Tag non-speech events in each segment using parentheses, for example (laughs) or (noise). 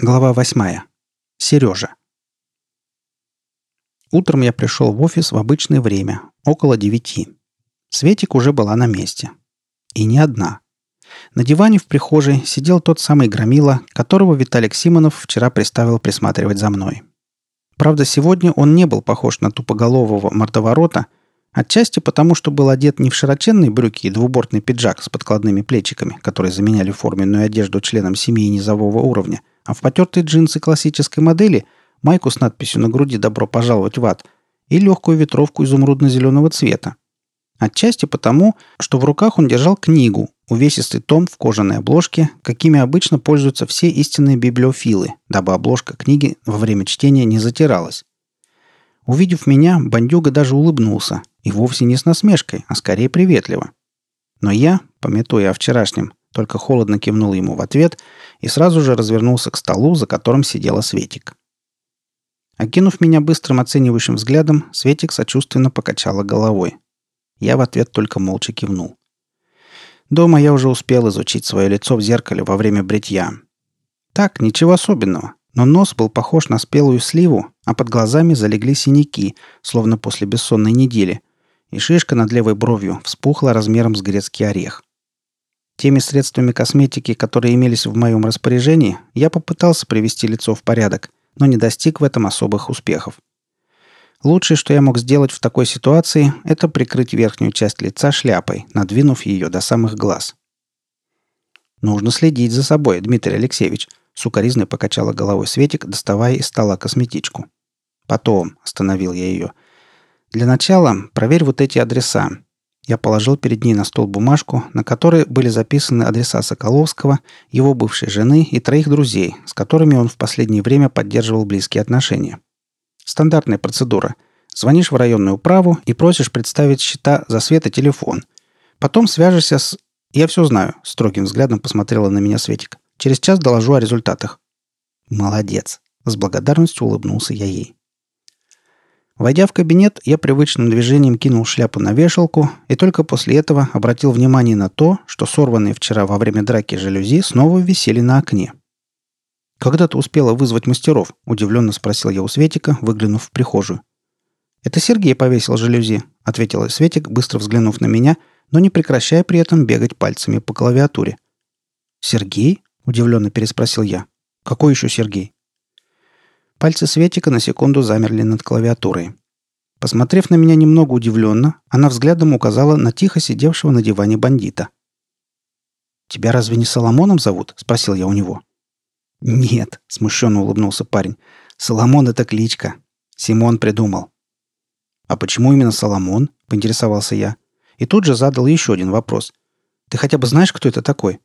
Глава восьмая. Сережа. Утром я пришел в офис в обычное время, около девяти. Светик уже была на месте. И не одна. На диване в прихожей сидел тот самый громила, которого Виталик Симонов вчера приставил присматривать за мной. Правда, сегодня он не был похож на тупоголового мордоворота, отчасти потому, что был одет не в широченные брюки и двубортный пиджак с подкладными плечиками, которые заменяли форменную одежду членам семьи низового уровня, а в потертые джинсы классической модели, майку с надписью на груди «Добро пожаловать в ад» и легкую ветровку изумрудно-зеленого цвета. Отчасти потому, что в руках он держал книгу, увесистый том в кожаной обложке, какими обычно пользуются все истинные библиофилы, дабы обложка книги во время чтения не затиралась. Увидев меня, бандюга даже улыбнулся, и вовсе не с насмешкой, а скорее приветливо. Но я, пометуя о вчерашнем, только холодно кивнул ему в ответ и сразу же развернулся к столу, за которым сидела Светик. Окинув меня быстрым оценивающим взглядом, Светик сочувственно покачала головой. Я в ответ только молча кивнул. Дома я уже успел изучить свое лицо в зеркале во время бритья. Так, ничего особенного, но нос был похож на спелую сливу, а под глазами залегли синяки, словно после бессонной недели, и шишка над левой бровью вспухла размером с грецкий орех. Теми средствами косметики, которые имелись в моем распоряжении, я попытался привести лицо в порядок, но не достиг в этом особых успехов. Лучшее, что я мог сделать в такой ситуации, это прикрыть верхнюю часть лица шляпой, надвинув ее до самых глаз. «Нужно следить за собой, Дмитрий Алексеевич», — сукоризной покачала головой Светик, доставая из стола косметичку. «Потом», — остановил я ее. «Для начала проверь вот эти адреса. Я положил перед ней на стол бумажку, на которой были записаны адреса Соколовского, его бывшей жены и троих друзей, с которыми он в последнее время поддерживал близкие отношения. Стандартная процедура. Звонишь в районную управу и просишь представить счета за свет и телефон. Потом свяжешься с... Я все знаю, строгим взглядом посмотрела на меня Светик. Через час доложу о результатах. Молодец. С благодарностью улыбнулся я ей. Войдя в кабинет, я привычным движением кинул шляпу на вешалку и только после этого обратил внимание на то, что сорванные вчера во время драки жалюзи снова висели на окне. «Когда ты успела вызвать мастеров?» – удивленно спросил я у Светика, выглянув в прихожую. «Это Сергей повесил жалюзи», – ответила Светик, быстро взглянув на меня, но не прекращая при этом бегать пальцами по клавиатуре. «Сергей?» – удивленно переспросил я. «Какой еще Сергей?» Пальцы Светика на секунду замерли над клавиатурой. Посмотрев на меня немного удивленно, она взглядом указала на тихо сидевшего на диване бандита. «Тебя разве не Соломоном зовут?» – спросил я у него. «Нет», – смущенно улыбнулся парень. «Соломон – это кличка. Симон придумал». «А почему именно Соломон?» – поинтересовался я. И тут же задал еще один вопрос. «Ты хотя бы знаешь, кто это такой?»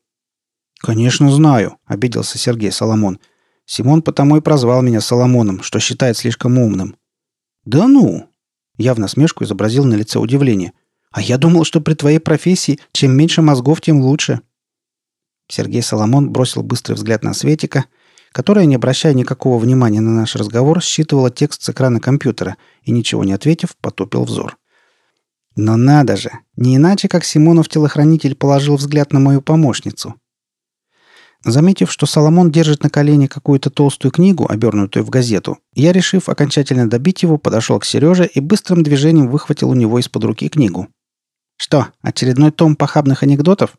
«Конечно знаю», – обиделся Сергей Соломон – Симон потому и прозвал меня Соломоном, что считает слишком умным. «Да ну!» Я в насмешку изобразил на лице удивление. «А я думал, что при твоей профессии чем меньше мозгов, тем лучше». Сергей Соломон бросил быстрый взгляд на Светика, которая, не обращая никакого внимания на наш разговор, считывала текст с экрана компьютера и, ничего не ответив, потупил взор. «Но надо же! Не иначе, как Симонов-телохранитель положил взгляд на мою помощницу. Заметив, что Соломон держит на колене какую-то толстую книгу, обернутую в газету, я, решив окончательно добить его, подошел к Сереже и быстрым движением выхватил у него из-под руки книгу. «Что, очередной том похабных анекдотов?»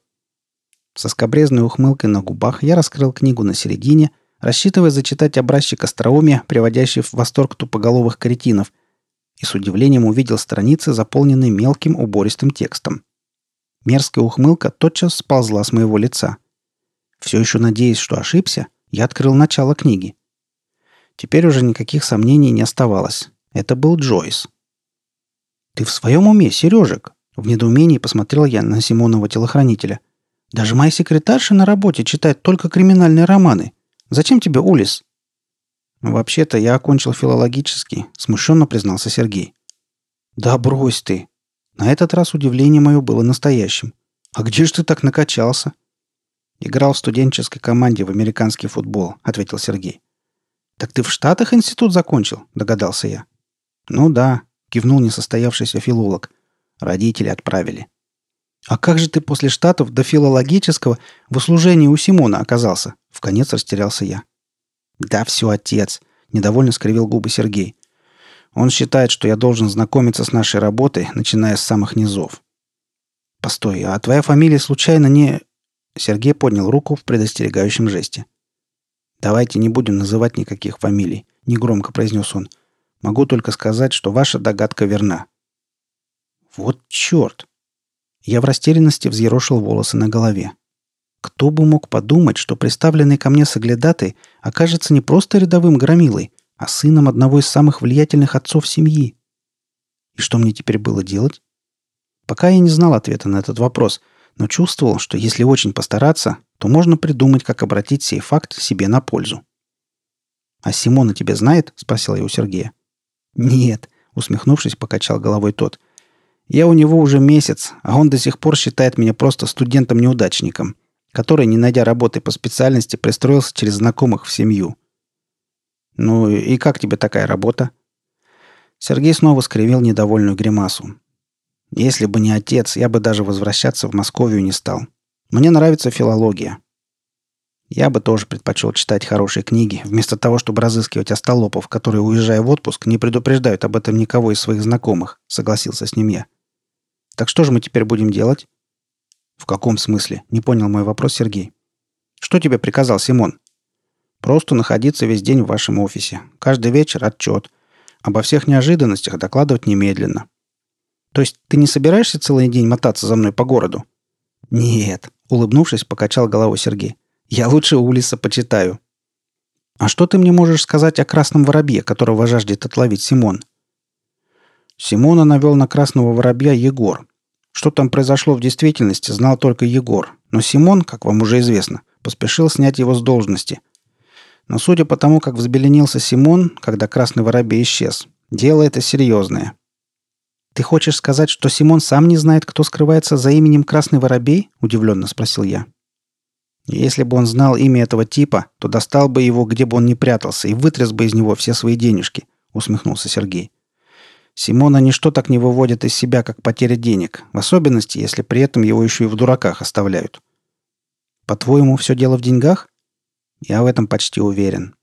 Со скобрезной ухмылкой на губах я раскрыл книгу на середине, рассчитывая зачитать образчик остроумия, приводящий в восторг тупоголовых кретинов, и с удивлением увидел страницы, заполненные мелким убористым текстом. Мерзкая ухмылка тотчас сползла с моего лица – все еще надеясь, что ошибся, я открыл начало книги. Теперь уже никаких сомнений не оставалось. Это был Джойс. «Ты в своем уме, Сережек?» В недоумении посмотрел я на Симонова телохранителя. «Даже моя секретарша на работе читает только криминальные романы. Зачем тебе Улис?» «Вообще-то я окончил филологический», — смущенно признался Сергей. «Да брось ты!» На этот раз удивление мое было настоящим. «А где же ты так накачался?» «Играл в студенческой команде в американский футбол», — ответил Сергей. «Так ты в Штатах институт закончил?» — догадался я. «Ну да», — кивнул несостоявшийся филолог. «Родители отправили». «А как же ты после Штатов до филологического в услужении у Симона оказался?» — в конец растерялся я. Да все, отец, недовольно скривил губы Сергей. Он считает, что я должен знакомиться с нашей работой, начиная с самых низов. Постой, а твоя фамилия случайно не... Сергей поднял руку в предостерегающем жесте. «Давайте не будем называть никаких фамилий», — негромко произнес он. «Могу только сказать, что ваша догадка верна». «Вот черт!» Я в растерянности взъерошил волосы на голове. Кто бы мог подумать, что представленный ко мне соглядатый окажется не просто рядовым громилой, а сыном одного из самых влиятельных отцов семьи? И что мне теперь было делать? Пока я не знал ответа на этот вопрос, но чувствовал, что если очень постараться, то можно придумать, как обратить сей факт себе на пользу. «А Симона тебя знает?» – спросил я у Сергея. «Нет», – усмехнувшись, покачал головой тот. «Я у него уже месяц, а он до сих пор считает меня просто студентом-неудачником который, не найдя работы по специальности, пристроился через знакомых в семью. «Ну и как тебе такая работа?» Сергей снова скривил недовольную гримасу. «Если бы не отец, я бы даже возвращаться в Московию не стал. Мне нравится филология. Я бы тоже предпочел читать хорошие книги, вместо того, чтобы разыскивать остолопов, которые, уезжая в отпуск, не предупреждают об этом никого из своих знакомых», — согласился с ним я. «Так что же мы теперь будем делать?» «В каком смысле?» — не понял мой вопрос Сергей. «Что тебе приказал Симон?» «Просто находиться весь день в вашем офисе. Каждый вечер отчет. Обо всех неожиданностях докладывать немедленно». «То есть ты не собираешься целый день мотаться за мной по городу?» «Нет», — улыбнувшись, покачал головой Сергей. «Я лучше улица почитаю». «А что ты мне можешь сказать о красном воробье, которого жаждет отловить Симон?» Симона навел на красного воробья Егор, что там произошло в действительности, знал только Егор, но Симон, как вам уже известно, поспешил снять его с должности. Но судя по тому, как взбеленился Симон, когда красный воробей исчез, дело это серьезное. «Ты хочешь сказать, что Симон сам не знает, кто скрывается за именем Красный Воробей?» – удивленно спросил я. «Если бы он знал имя этого типа, то достал бы его, где бы он ни прятался, и вытряс бы из него все свои денежки», – усмехнулся Сергей. Симона ничто так не выводит из себя, как потеря денег, в особенности, если при этом его еще и в дураках оставляют. По-твоему, все дело в деньгах? Я в этом почти уверен.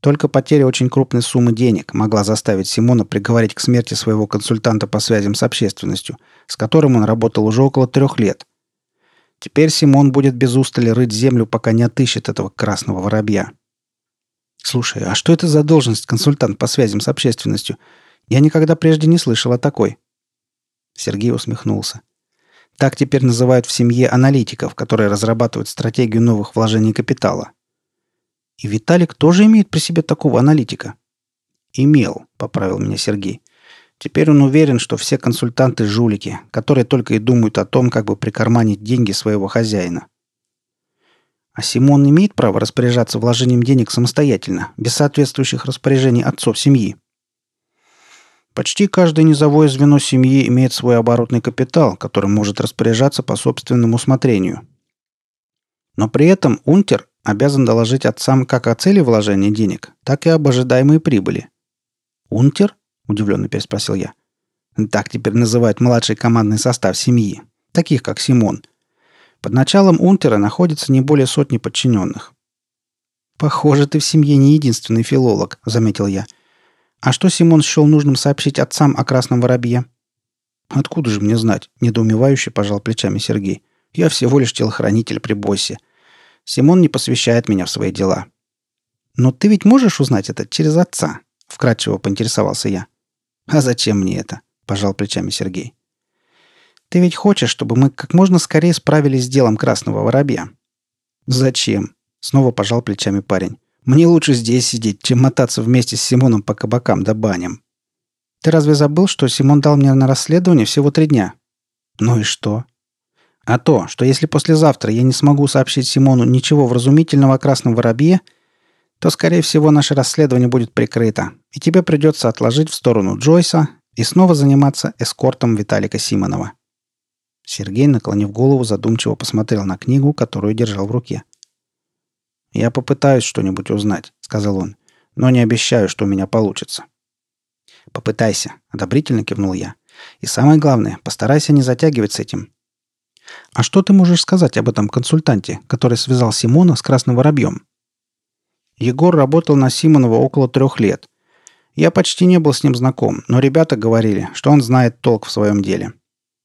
Только потеря очень крупной суммы денег могла заставить Симона приговорить к смерти своего консультанта по связям с общественностью, с которым он работал уже около трех лет. Теперь Симон будет без устали рыть землю, пока не отыщет этого красного воробья. Слушай, а что это за должность консультант по связям с общественностью? Я никогда прежде не слышал о такой». Сергей усмехнулся. Так теперь называют в семье аналитиков, которые разрабатывают стратегию новых вложений капитала. И Виталик тоже имеет при себе такого аналитика. «Имел», — поправил меня Сергей. Теперь он уверен, что все консультанты – жулики, которые только и думают о том, как бы прикарманить деньги своего хозяина. А Симон имеет право распоряжаться вложением денег самостоятельно, без соответствующих распоряжений отцов семьи. Почти каждое низовое звено семьи имеет свой оборотный капитал, который может распоряжаться по собственному усмотрению. Но при этом унтер обязан доложить отцам как о цели вложения денег, так и об ожидаемой прибыли. «Унтер?» – удивленно переспросил я. Так теперь называют младший командный состав семьи, таких как Симон. Под началом унтера находится не более сотни подчиненных. «Похоже, ты в семье не единственный филолог», – заметил я. А что Симон счел нужным сообщить отцам о красном воробье? Откуда же мне знать? Недоумевающе пожал плечами Сергей. Я всего лишь телохранитель при боссе. Симон не посвящает меня в свои дела. Но ты ведь можешь узнать это через отца? Вкратчиво поинтересовался я. А зачем мне это? Пожал плечами Сергей. Ты ведь хочешь, чтобы мы как можно скорее справились с делом красного воробья? Зачем? Снова пожал плечами парень. Мне лучше здесь сидеть, чем мотаться вместе с Симоном по кабакам да баням. Ты разве забыл, что Симон дал мне на расследование всего три дня? Ну и что? А то, что если послезавтра я не смогу сообщить Симону ничего вразумительного о красном воробье, то, скорее всего, наше расследование будет прикрыто, и тебе придется отложить в сторону Джойса и снова заниматься эскортом Виталика Симонова. Сергей, наклонив голову, задумчиво посмотрел на книгу, которую держал в руке – «Я попытаюсь что-нибудь узнать», — сказал он, — «но не обещаю, что у меня получится». «Попытайся», — одобрительно кивнул я. «И самое главное, постарайся не затягивать с этим». «А что ты можешь сказать об этом консультанте, который связал Симона с Красным Воробьем?» Егор работал на Симонова около трех лет. Я почти не был с ним знаком, но ребята говорили, что он знает толк в своем деле.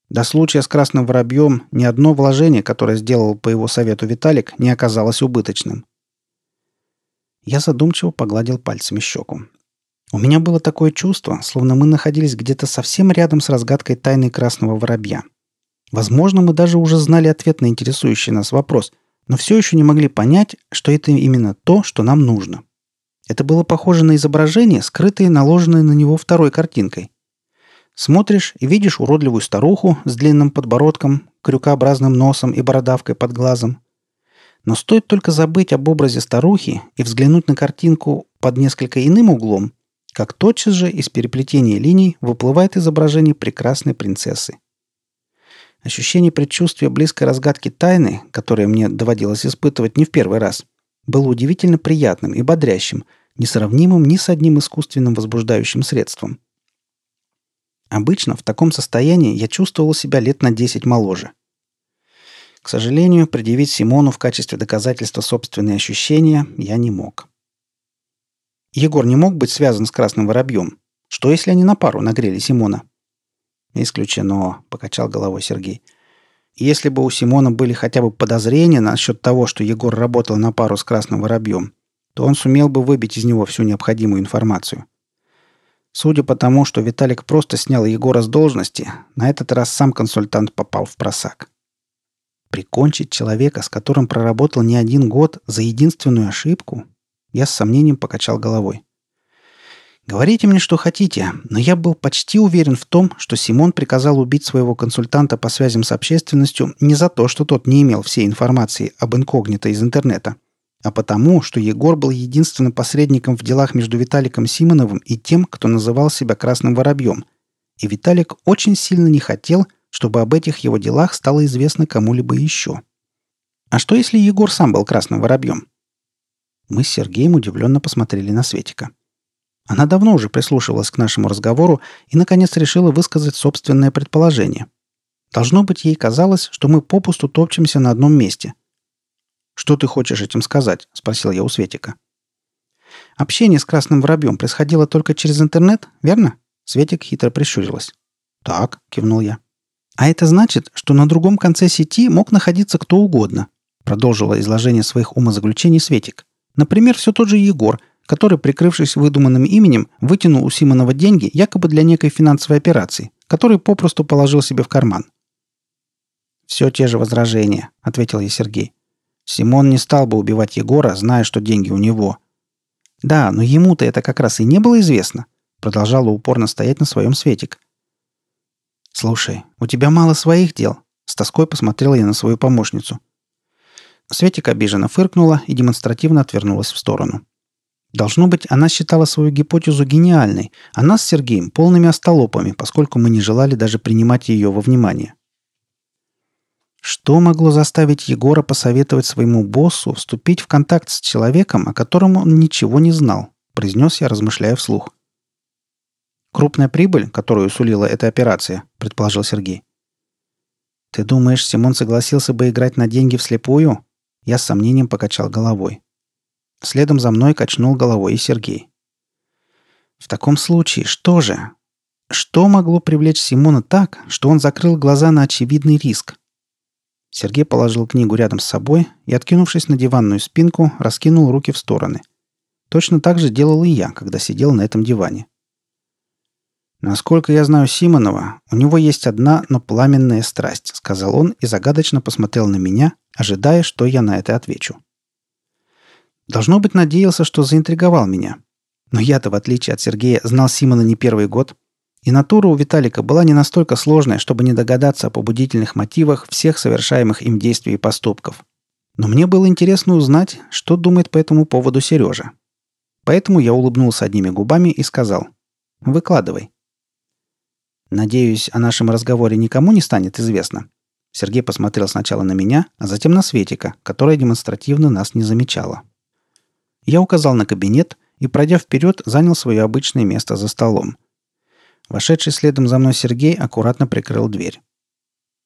До случая с красным воробьем ни одно вложение, которое сделал по его совету Виталик, не оказалось убыточным. Я задумчиво погладил пальцами щеку. У меня было такое чувство, словно мы находились где-то совсем рядом с разгадкой тайны красного воробья. Возможно, мы даже уже знали ответ на интересующий нас вопрос, но все еще не могли понять, что это именно то, что нам нужно. Это было похоже на изображение, скрытое наложенное на него второй картинкой. Смотришь и видишь уродливую старуху с длинным подбородком, крюкообразным носом и бородавкой под глазом. Но стоит только забыть об образе старухи и взглянуть на картинку под несколько иным углом, как тотчас же из переплетения линий выплывает изображение прекрасной принцессы. Ощущение предчувствия близкой разгадки тайны, которое мне доводилось испытывать не в первый раз, было удивительно приятным и бодрящим, несравнимым ни с одним искусственным возбуждающим средством. Обычно в таком состоянии я чувствовал себя лет на 10 моложе. К сожалению, предъявить Симону в качестве доказательства собственные ощущения я не мог. Егор не мог быть связан с Красным Воробьем. Что, если они на пару нагрели Симона? Исключено, покачал головой Сергей. Если бы у Симона были хотя бы подозрения насчет того, что Егор работал на пару с Красным Воробьем, то он сумел бы выбить из него всю необходимую информацию. Судя по тому, что Виталик просто снял Егора с должности, на этот раз сам консультант попал в просак. Прикончить человека, с которым проработал не один год, за единственную ошибку, я с сомнением покачал головой. Говорите мне, что хотите, но я был почти уверен в том, что Симон приказал убить своего консультанта по связям с общественностью не за то, что тот не имел всей информации об инкогнито из интернета, а потому, что Егор был единственным посредником в делах между Виталиком Симоновым и тем, кто называл себя Красным Воробьем. И Виталик очень сильно не хотел, чтобы об этих его делах стало известно кому-либо еще. А что, если Егор сам был Красным Воробьем? Мы с Сергеем удивленно посмотрели на Светика. Она давно уже прислушивалась к нашему разговору и, наконец, решила высказать собственное предположение. Должно быть, ей казалось, что мы попусту топчемся на одном месте. «Что ты хочешь этим сказать?» – спросил я у Светика. «Общение с Красным Воробьем происходило только через интернет, верно?» Светик хитро прищурилась. «Так», – кивнул я. «А это значит, что на другом конце сети мог находиться кто угодно», – продолжила изложение своих умозаключений Светик. Например, все тот же Егор, который, прикрывшись выдуманным именем, вытянул у Симонова деньги якобы для некой финансовой операции, который попросту положил себе в карман. «Все те же возражения», — ответил я Сергей. «Симон не стал бы убивать Егора, зная, что деньги у него». «Да, но ему-то это как раз и не было известно», — продолжала упорно стоять на своем Светик. «Слушай, у тебя мало своих дел», — с тоской посмотрела я на свою помощницу — Светик обиженно фыркнула и демонстративно отвернулась в сторону. Должно быть, она считала свою гипотезу гениальной, а нас с Сергеем полными остолопами, поскольку мы не желали даже принимать ее во внимание. Что могло заставить Егора посоветовать своему боссу вступить в контакт с человеком, о котором он ничего не знал, произнес я, размышляя вслух. Крупная прибыль, которую сулила эта операция, предположил Сергей. Ты думаешь, Симон согласился бы играть на деньги вслепую? Я с сомнением покачал головой. Следом за мной качнул головой и Сергей. В таком случае, что же? Что могло привлечь Симона так, что он закрыл глаза на очевидный риск? Сергей положил книгу рядом с собой и, откинувшись на диванную спинку, раскинул руки в стороны. Точно так же делал и я, когда сидел на этом диване. «Насколько я знаю Симонова, у него есть одна, но пламенная страсть», — сказал он и загадочно посмотрел на меня, ожидая, что я на это отвечу. Должно быть, надеялся, что заинтриговал меня. Но я-то, в отличие от Сергея, знал Симона не первый год, и натура у Виталика была не настолько сложная, чтобы не догадаться о побудительных мотивах всех совершаемых им действий и поступков. Но мне было интересно узнать, что думает по этому поводу Сережа. Поэтому я улыбнулся одними губами и сказал «Выкладывай». Надеюсь, о нашем разговоре никому не станет известно. Сергей посмотрел сначала на меня, а затем на Светика, которая демонстративно нас не замечала. Я указал на кабинет и, пройдя вперед, занял свое обычное место за столом. Вошедший следом за мной Сергей аккуратно прикрыл дверь.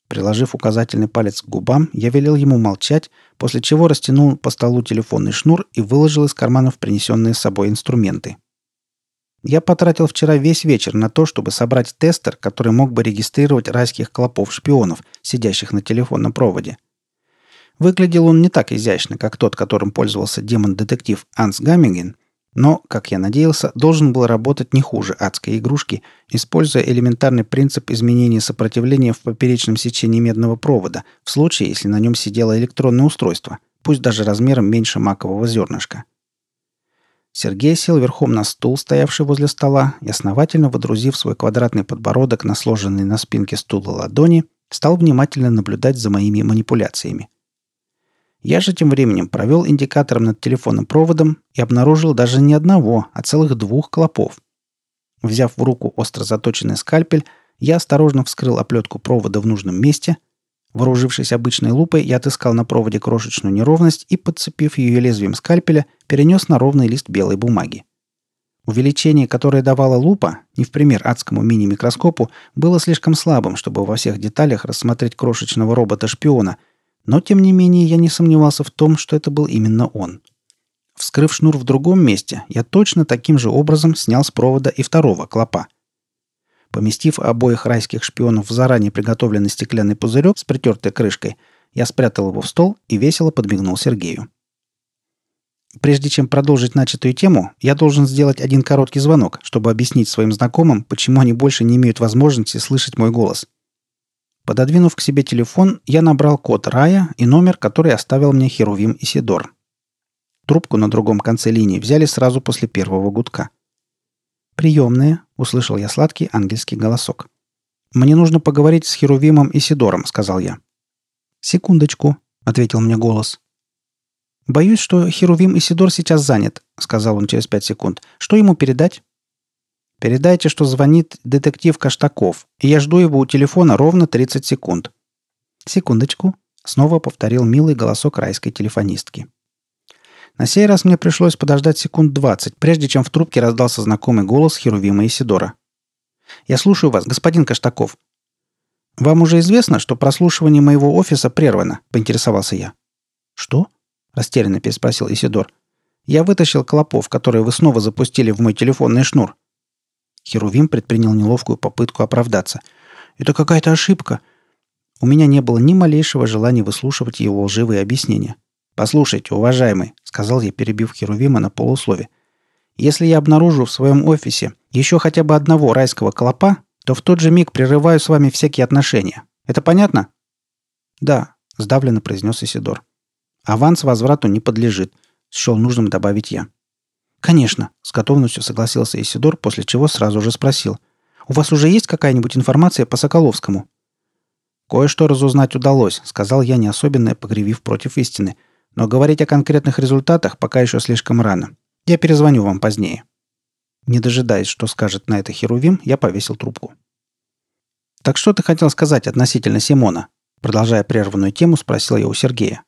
Приложив указательный палец к губам, я велел ему молчать, после чего растянул по столу телефонный шнур и выложил из карманов принесенные с собой инструменты. Я потратил вчера весь вечер на то, чтобы собрать тестер, который мог бы регистрировать райских клопов-шпионов, сидящих на телефонном проводе. Выглядел он не так изящно, как тот, которым пользовался демон-детектив Анс Гаммиген, но, как я надеялся, должен был работать не хуже адской игрушки, используя элементарный принцип изменения сопротивления в поперечном сечении медного провода, в случае, если на нем сидело электронное устройство, пусть даже размером меньше макового зернышка. Сергей сел верхом на стул, стоявший возле стола, и, основательно водрузив свой квадратный подбородок на сложенные на спинке стула ладони, стал внимательно наблюдать за моими манипуляциями. Я же тем временем провел индикатором над телефонным проводом и обнаружил даже не одного, а целых двух клопов. Взяв в руку остро заточенный скальпель, я осторожно вскрыл оплетку провода в нужном месте. Вооружившись обычной лупой, я отыскал на проводе крошечную неровность и, подцепив ее лезвием скальпеля, перенес на ровный лист белой бумаги. Увеличение, которое давала лупа, не в пример адскому мини-микроскопу, было слишком слабым, чтобы во всех деталях рассмотреть крошечного робота-шпиона — но, тем не менее, я не сомневался в том, что это был именно он. Вскрыв шнур в другом месте, я точно таким же образом снял с провода и второго клопа. Поместив обоих райских шпионов в заранее приготовленный стеклянный пузырек с притертой крышкой, я спрятал его в стол и весело подмигнул Сергею. Прежде чем продолжить начатую тему, я должен сделать один короткий звонок, чтобы объяснить своим знакомым, почему они больше не имеют возможности слышать мой голос. Пододвинув к себе телефон, я набрал код Рая и номер, который оставил мне Херувим Исидор. Трубку на другом конце линии взяли сразу после первого гудка. «Приемная», — услышал я сладкий ангельский голосок. «Мне нужно поговорить с Херувимом Исидором», — сказал я. «Секундочку», — ответил мне голос. «Боюсь, что Херувим Исидор сейчас занят», — сказал он через пять секунд. «Что ему передать?» Передайте, что звонит детектив Каштаков, и я жду его у телефона ровно 30 секунд». «Секундочку», — снова повторил милый голосок райской телефонистки. На сей раз мне пришлось подождать секунд 20, прежде чем в трубке раздался знакомый голос Херувима Исидора. «Я слушаю вас, господин Каштаков». «Вам уже известно, что прослушивание моего офиса прервано?» – поинтересовался я. «Что?» – растерянно переспросил Исидор. «Я вытащил клопов, которые вы снова запустили в мой телефонный шнур. Херувим предпринял неловкую попытку оправдаться. «Это какая-то ошибка». У меня не было ни малейшего желания выслушивать его лживые объяснения. «Послушайте, уважаемый», — сказал я, перебив Херувима на полуслове. «Если я обнаружу в своем офисе еще хотя бы одного райского клопа, то в тот же миг прерываю с вами всякие отношения. Это понятно?» «Да», — сдавленно произнес Исидор. «Аванс возврату не подлежит», — счел нужным добавить я. «Конечно», — с готовностью согласился Исидор, после чего сразу же спросил. «У вас уже есть какая-нибудь информация по Соколовскому?» «Кое-что разузнать удалось», — сказал я, не особенно погревив против истины. «Но говорить о конкретных результатах пока еще слишком рано. Я перезвоню вам позднее». Не дожидаясь, что скажет на это Херувим, я повесил трубку. «Так что ты хотел сказать относительно Симона?» Продолжая прерванную тему, спросил я у Сергея.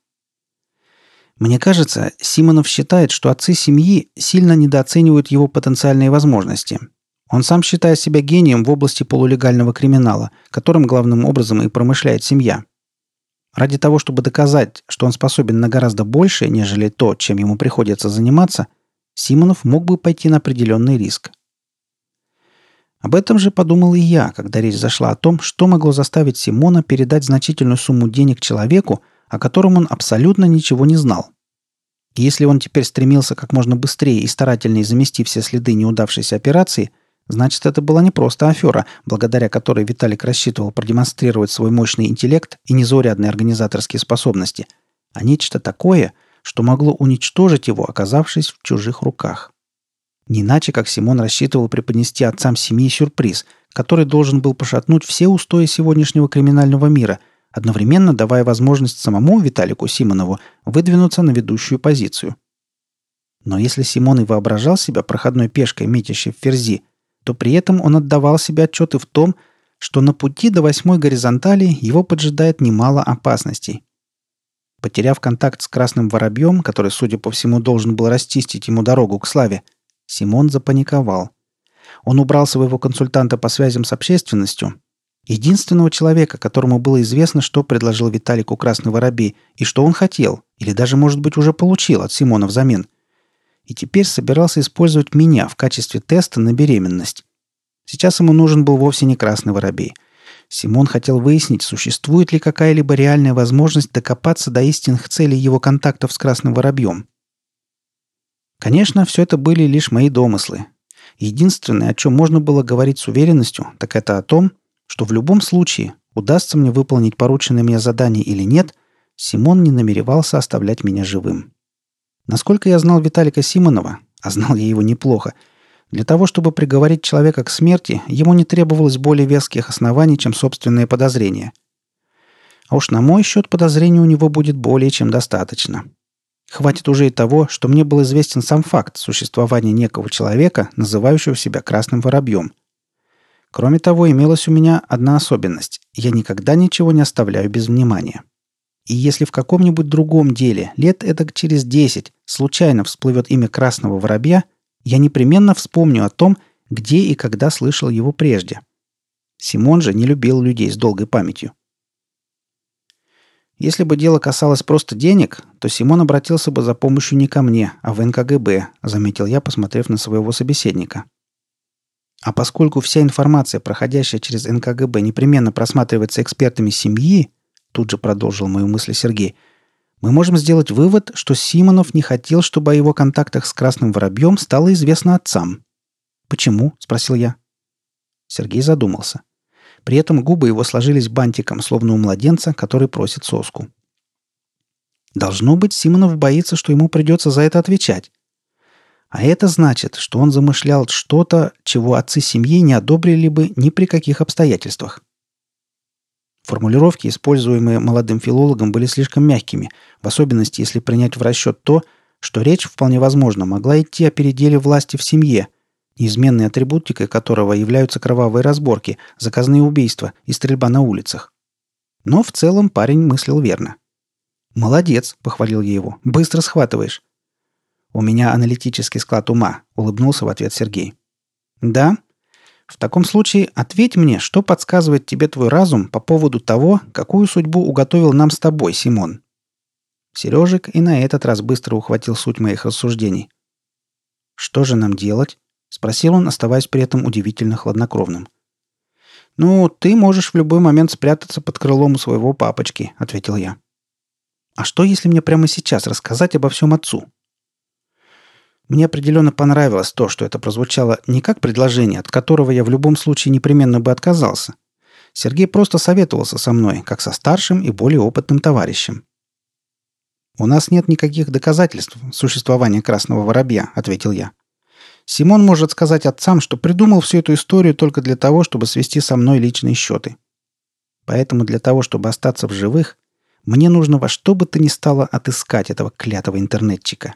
Мне кажется, Симонов считает, что отцы семьи сильно недооценивают его потенциальные возможности. Он сам считает себя гением в области полулегального криминала, которым главным образом и промышляет семья. Ради того, чтобы доказать, что он способен на гораздо большее, нежели то, чем ему приходится заниматься, Симонов мог бы пойти на определенный риск. Об этом же подумал и я, когда речь зашла о том, что могло заставить Симона передать значительную сумму денег человеку, о котором он абсолютно ничего не знал. Если он теперь стремился как можно быстрее и старательнее замести все следы неудавшейся операции, значит, это была не просто афера, благодаря которой Виталик рассчитывал продемонстрировать свой мощный интеллект и незаурядные организаторские способности, а нечто такое, что могло уничтожить его, оказавшись в чужих руках. Не иначе, как Симон рассчитывал преподнести отцам семьи сюрприз, который должен был пошатнуть все устои сегодняшнего криминального мира – одновременно давая возможность самому Виталику Симонову выдвинуться на ведущую позицию. Но если Симон и воображал себя проходной пешкой, метящей в ферзи, то при этом он отдавал себе отчеты в том, что на пути до восьмой горизонтали его поджидает немало опасностей. Потеряв контакт с красным воробьем, который, судя по всему, должен был расчистить ему дорогу к славе, Симон запаниковал. Он убрал своего консультанта по связям с общественностью Единственного человека, которому было известно, что предложил Виталику Красный Воробей и что он хотел, или даже, может быть, уже получил от Симона взамен. И теперь собирался использовать меня в качестве теста на беременность. Сейчас ему нужен был вовсе не Красный Воробей. Симон хотел выяснить, существует ли какая-либо реальная возможность докопаться до истинных целей его контактов с Красным Воробьем. Конечно, все это были лишь мои домыслы. Единственное, о чем можно было говорить с уверенностью, так это о том, что в любом случае, удастся мне выполнить порученное мне задание или нет, Симон не намеревался оставлять меня живым. Насколько я знал Виталика Симонова, (laughs) а знал я его неплохо, для того, чтобы приговорить человека к смерти, ему не требовалось более веских оснований, чем собственные подозрения. А уж на мой счет подозрений у него будет более чем достаточно. Хватит уже и того, что мне был известен сам факт существования некого человека, называющего себя красным воробьем – Кроме того, имелась у меня одна особенность. Я никогда ничего не оставляю без внимания. И если в каком-нибудь другом деле, лет эдак через десять, случайно всплывет имя красного воробья, я непременно вспомню о том, где и когда слышал его прежде. Симон же не любил людей с долгой памятью. Если бы дело касалось просто денег, то Симон обратился бы за помощью не ко мне, а в НКГБ, заметил я, посмотрев на своего собеседника. А поскольку вся информация, проходящая через НКГБ, непременно просматривается экспертами семьи, тут же продолжил мою мысль Сергей, мы можем сделать вывод, что Симонов не хотел, чтобы о его контактах с Красным Воробьем стало известно отцам. «Почему?» – спросил я. Сергей задумался. При этом губы его сложились бантиком, словно у младенца, который просит соску. Должно быть, Симонов боится, что ему придется за это отвечать. А это значит, что он замышлял что-то, чего отцы семьи не одобрили бы ни при каких обстоятельствах. Формулировки, используемые молодым филологом, были слишком мягкими, в особенности если принять в расчет то, что речь, вполне возможно, могла идти о переделе власти в семье, неизменной атрибутикой которого являются кровавые разборки, заказные убийства и стрельба на улицах. Но в целом парень мыслил верно. «Молодец», — похвалил я его, — «быстро схватываешь. «У меня аналитический склад ума», — улыбнулся в ответ Сергей. «Да? В таком случае ответь мне, что подсказывает тебе твой разум по поводу того, какую судьбу уготовил нам с тобой, Симон». Сережик и на этот раз быстро ухватил суть моих рассуждений. «Что же нам делать?» — спросил он, оставаясь при этом удивительно хладнокровным. «Ну, ты можешь в любой момент спрятаться под крылом своего папочки», — ответил я. «А что, если мне прямо сейчас рассказать обо всем отцу?» Мне определенно понравилось то, что это прозвучало не как предложение, от которого я в любом случае непременно бы отказался. Сергей просто советовался со мной, как со старшим и более опытным товарищем. «У нас нет никаких доказательств существования красного воробья», — ответил я. «Симон может сказать отцам, что придумал всю эту историю только для того, чтобы свести со мной личные счеты. Поэтому для того, чтобы остаться в живых, мне нужно во что бы то ни стало отыскать этого клятого интернетчика».